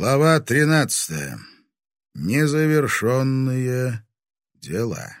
Глава тринадцатая. Незавершенные дела.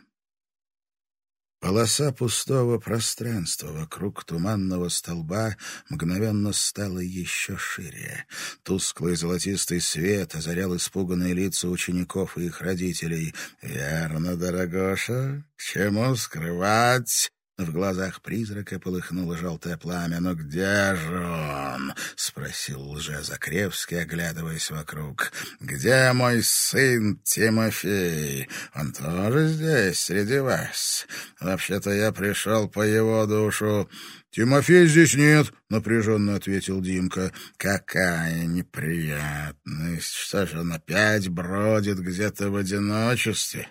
Полоса пустого пространства вокруг туманного столба мгновенно стала еще шире. Тусклый золотистый свет озарял испуганные лица учеников и их родителей. «Верно, дорогоша, чему скрывать?» В глазах призрака полыхнуло желтое пламя. «Но где же он?» — спросил лже-Закревский, оглядываясь вокруг. «Где мой сын Тимофей? Он тоже здесь, среди вас. Вообще-то я пришел по его душу». «Тимофей здесь нет», — напряженно ответил Димка. «Какая неприятность! Что же он опять бродит где-то в одиночестве?»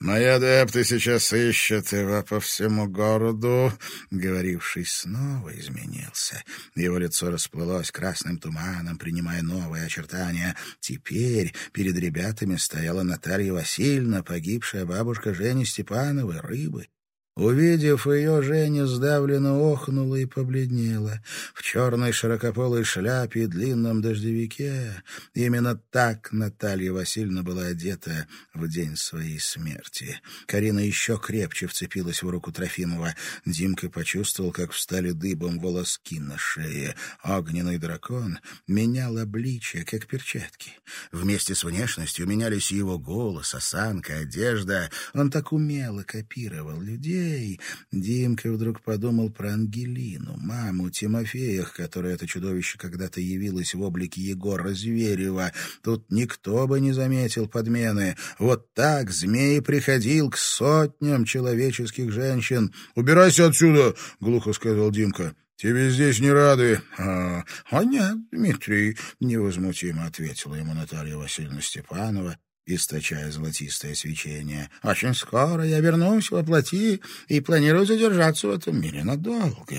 «Мои адепты сейчас ищут его по всему городу», — говоривший снова изменился. Его лицо расплылось красным туманом, принимая новые очертания. Теперь перед ребятами стояла Наталья Васильевна, погибшая бабушка Жени Степановой, рыбы. Увидев ее, Женя сдавленно охнула и побледнела. В черной широкополой шляпе и длинном дождевике. Именно так Наталья Васильевна была одета в день своей смерти. Карина еще крепче вцепилась в руку Трофимова. Димка почувствовал, как встали дыбом волоски на шее. Огненный дракон менял обличие, как перчатки. Вместе с внешностью менялись его голос, осанка, одежда. Он так умело копировал людей, Эй, Димка вдруг подумал про Ангелину, маму Тимофея, которая это чудовище когда-то явилось в облике Егора Зверева. Тут никто бы не заметил подмены. Вот так змей приходил к сотням человеческих женщин. «Убирайся отсюда!» — глухо сказал Димка. «Тебе здесь не рады». «А, а нет, Дмитрий», — невозмутимо ответила ему Наталья Васильевна Степанова, источая золотистое свечение. «Очень скоро я вернусь во плоти и планирую задержаться в этом мире надолго,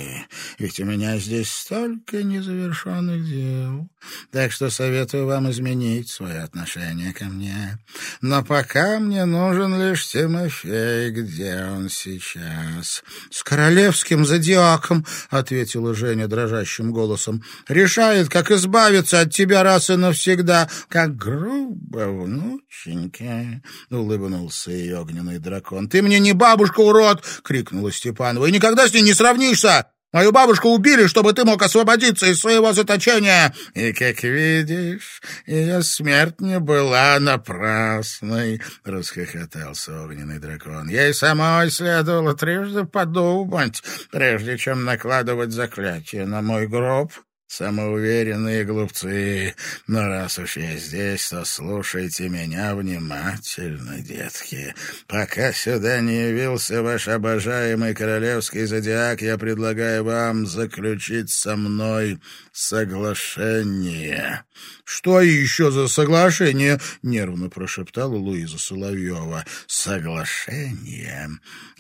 ведь у меня здесь столько незавершенных дел, так что советую вам изменить свое отношение ко мне. Но пока мне нужен лишь Тимофей, где он сейчас?» «С королевским зодиаком», — ответила Женя дрожащим голосом, — «решает, как избавиться от тебя раз и навсегда, как грубо, внуч» доченька!» — улыбнулся ее огненный дракон. «Ты мне не бабушка, урод!» — крикнула Степанова. «И никогда с ней не сравнишься! Мою бабушку убили, чтобы ты мог освободиться из своего заточения. И, как видишь, ее смерть не была напрасной, — расхохотался огненный дракон. Ей самой следовало трижды подумать, прежде чем накладывать заклятие на мой гроб. Самоуверенные глупцы. Но раз уж я здесь, то слушайте меня внимательно, детки. Пока сюда не явился ваш обожаемый королевский зодиак, я предлагаю вам заключить со мной соглашение. — Что еще за соглашение? — нервно прошептала Луиза Соловьева. — Соглашение,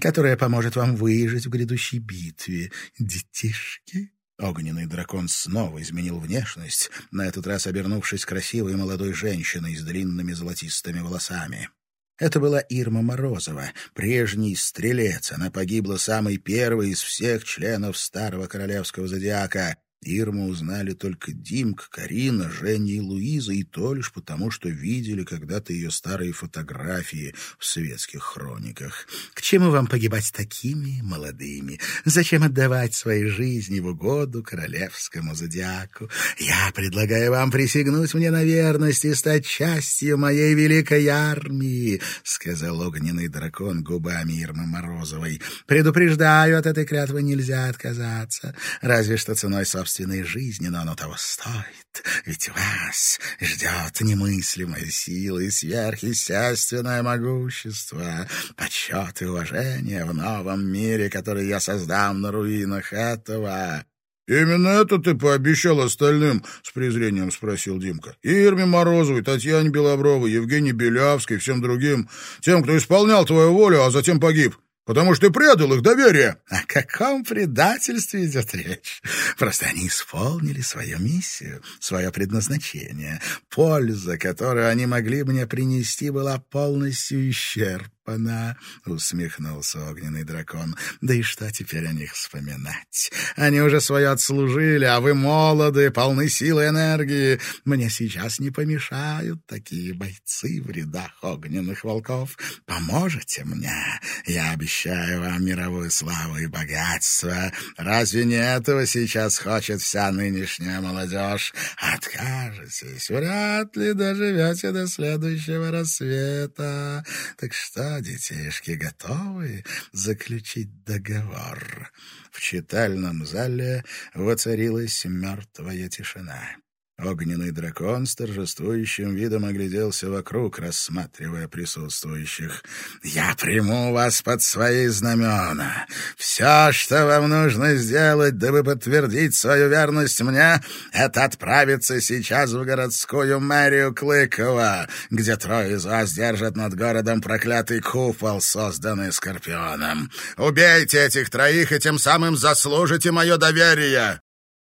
которое поможет вам выжить в грядущей битве, детишки. Огненный дракон снова изменил внешность, на этот раз обернувшись красивой молодой женщиной с длинными золотистыми волосами. Это была Ирма Морозова, прежний стрелец. Она погибла самой первой из всех членов старого королевского зодиака. Ирму узнали только Димка, Карина, Женя и Луиза, и то лишь потому, что видели когда-то ее старые фотографии в светских хрониках. «К чему вам погибать такими молодыми? Зачем отдавать свои жизни в угоду королевскому зодиаку? Я предлагаю вам присягнуть мне на верность и стать частью моей великой армии», — сказал огненный дракон губами Ирмы Морозовой. «Предупреждаю, от этой клятвы нельзя отказаться, разве что ценой собственного собственной жизни, но оно того стоит. Ведь вас ждет немыслимая сила и сверхъестественное могущество, почет и уважение в новом мире, который я создам на руинах этого. «Именно это ты пообещал остальным?» — с презрением спросил Димка. «Ирме Морозовой, Татьяне Белобровой, Евгении Белявской, всем другим, тем, кто исполнял твою волю, а затем погиб потому что предал их доверие. О каком предательстве идет речь? Просто они исполнили свою миссию, свое предназначение. Польза, которую они могли мне принести, была полностью исчерпана клапана, — усмехнулся огненный дракон. Да и что теперь о них вспоминать? Они уже свое отслужили, а вы молоды, полны силы и энергии. Мне сейчас не помешают такие бойцы в рядах огненных волков. Поможете мне? Я обещаю вам мировую славу и богатство. Разве не этого сейчас хочет вся нынешняя молодежь? Откажетесь, вряд ли доживете до следующего рассвета. Так что, детишки, готовы заключить договор?» В читальном зале воцарилась мертвая тишина. Огненный дракон с торжествующим видом огляделся вокруг, рассматривая присутствующих. «Я приму вас под свои знамена. Все, что вам нужно сделать, дабы подтвердить свою верность мне, это отправиться сейчас в городскую мэрию Клыкова, где трое из вас держат над городом проклятый купол, созданный Скорпионом. Убейте этих троих и тем самым заслужите мое доверие!»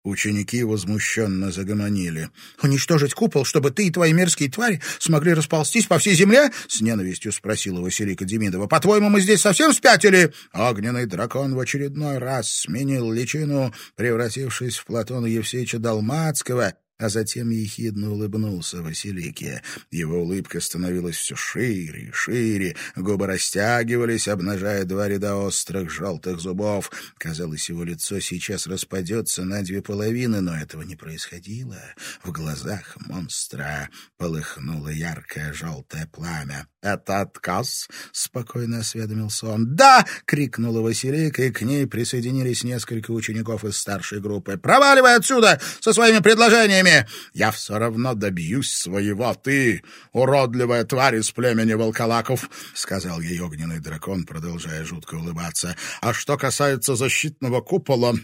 Ученики возмущенно загомонили. «Уничтожить купол, чтобы ты и твои мерзкие твари смогли расползтись по всей земле?» — с ненавистью спросила Василика Демидова. «По-твоему, мы здесь совсем спятили?» Огненный дракон в очередной раз сменил личину, превратившись в Платона Евсеевича Далмацкого — а затем ехидно улыбнулся Василике. Его улыбка становилась все шире и шире, губы растягивались, обнажая два ряда острых желтых зубов. Казалось, его лицо сейчас распадется на две половины, но этого не происходило. В глазах монстра полыхнуло яркое желтое пламя. «Это отказ?» — спокойно осведомился он. «Да!» — крикнула Василика, и к ней присоединились несколько учеников из старшей группы. «Проваливай отсюда со своими предложениями! Я все равно добьюсь своего, ты, уродливая тварь из племени волколаков!» — сказал ей огненный дракон, продолжая жутко улыбаться. «А что касается защитного купола,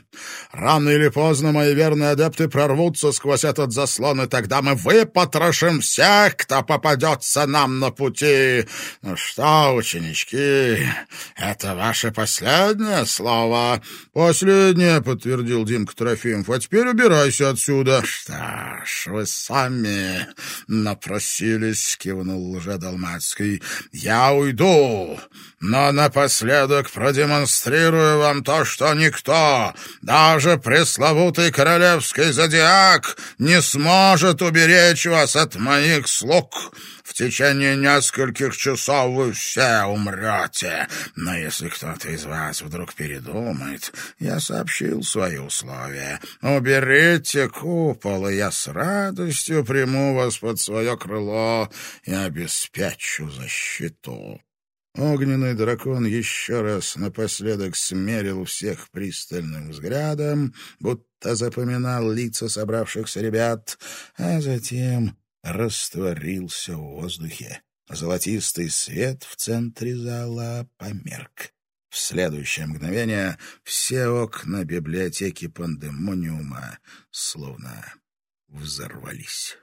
рано или поздно мои верные адепты прорвутся сквозь этот заслон, и тогда мы выпотрошим всех, кто попадется нам на пути!» Ну что, ученички, это ваше последнее слово? Последнее, подтвердил Димка Трофимов. А теперь убирайся отсюда. Что ж, вы сами напросились, кивнул лжедалмацкий. Я уйду, но напоследок продемонстрирую вам то, что никто, даже пресловутый королевский зодиак, не сможет уберечь вас от моих слуг. В течение нескольких часов вы все умрете. Но если кто-то из вас вдруг передумает, я сообщил свои условия. Уберите купол, и я с радостью приму вас под свое крыло и обеспечу защиту». Огненный дракон еще раз напоследок смерил всех пристальным взглядом, будто запоминал лица собравшихся ребят, а затем растворился в воздухе. Золотистый свет в центре зала померк. В следующее мгновение все окна библиотеки пандемониума словно взорвались.